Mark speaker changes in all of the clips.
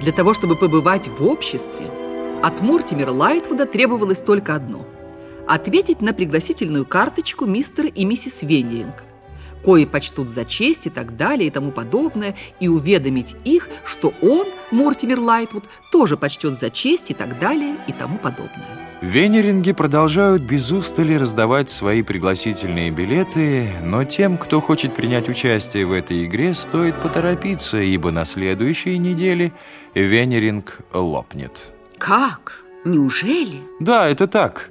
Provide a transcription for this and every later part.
Speaker 1: Для того, чтобы побывать в обществе, от Мортимера Лайтвуда требовалось только одно – ответить на пригласительную карточку мистера и миссис Венеринг, кои почтут за честь и так далее и тому подобное, и уведомить их, что он, Мортимер Лайтвуд, тоже почтет за честь и так далее и тому подобное.
Speaker 2: Венеринги продолжают без устали раздавать свои пригласительные билеты, но тем, кто хочет принять участие в этой игре, стоит поторопиться, ибо на следующей неделе Венеринг лопнет.
Speaker 3: Как? Неужели?
Speaker 2: Да, это так.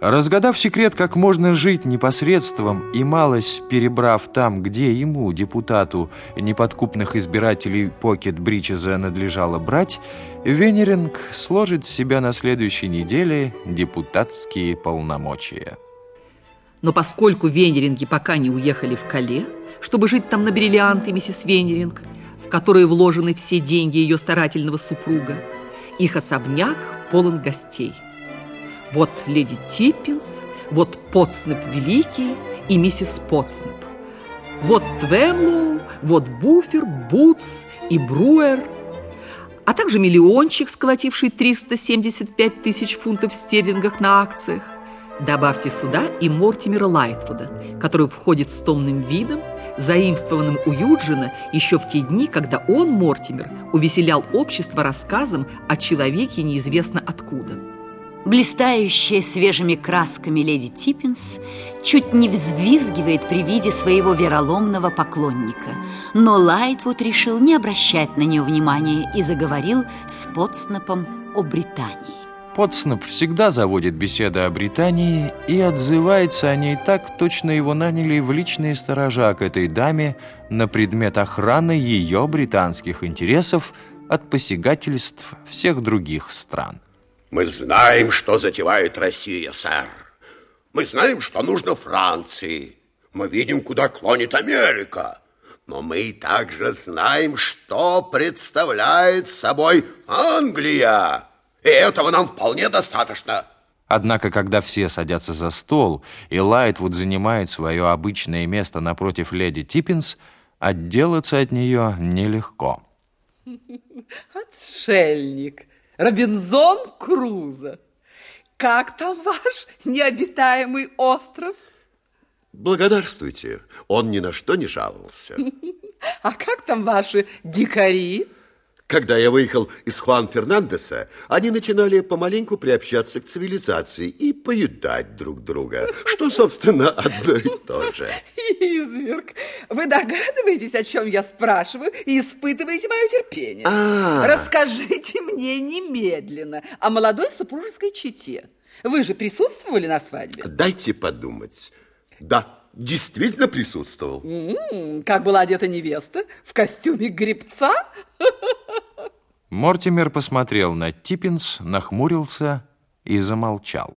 Speaker 2: Разгадав секрет, как можно жить непосредством и малость перебрав там, где ему, депутату, неподкупных избирателей Покет Бричеза надлежало брать, Венеринг сложит с себя на следующей неделе депутатские полномочия.
Speaker 1: Но поскольку Венеринги пока не уехали в Кале, чтобы жить там на бриллианты миссис Венеринг, в которые вложены все деньги ее старательного супруга, их особняк полон гостей – вот леди Типпинс, вот Потснеп Великий и миссис Потснеп. Вот Твемлоу, вот Буфер, Бутс и Бруэр, а также миллиончик, сколотивший 375 тысяч фунтов стерлингах на акциях. Добавьте сюда и Мортимера Лайтвуда, который входит с томным видом, заимствованным у Юджина еще в те дни, когда он, Мортимер, увеселял общество рассказом о человеке неизвестно откуда.
Speaker 3: Блистающая свежими красками леди Типпинс чуть не взвизгивает при виде своего вероломного поклонника. Но Лайтвуд решил не обращать на нее внимания и заговорил с Подснепом о Британии.
Speaker 2: Потснеп всегда заводит беседы о Британии и отзывается о ней так, точно его наняли в личные сторожа к этой даме на предмет охраны ее британских интересов от посягательств всех других стран.
Speaker 4: Мы знаем, что затевает Россия, сэр. Мы знаем, что нужно Франции. Мы видим, куда клонит Америка. Но мы также знаем, что представляет собой Англия. И этого нам вполне достаточно.
Speaker 2: Однако, когда все садятся за стол, и Лайтвуд занимает свое обычное место напротив леди Типпинс, отделаться от нее нелегко.
Speaker 1: Отшельник! Робинзон Крузо. Как там ваш необитаемый остров?
Speaker 4: Благодарствуйте. Он ни на что не жаловался.
Speaker 1: А как там ваши дикари?
Speaker 4: Когда я выехал из Хуан Фернандеса, они начинали помаленьку приобщаться к цивилизации и поедать друг друга, что, собственно, одно и то же.
Speaker 1: Изверг, вы догадываетесь, о чем я спрашиваю, и испытываете мое терпение?
Speaker 4: А -а -а.
Speaker 1: Расскажите мне немедленно о молодой супружеской чете. Вы же присутствовали на свадьбе?
Speaker 4: Дайте подумать. Да, действительно присутствовал.
Speaker 1: М -м, как была одета невеста? В костюме гребца?
Speaker 2: Мортимер посмотрел на Типпинс, нахмурился и замолчал.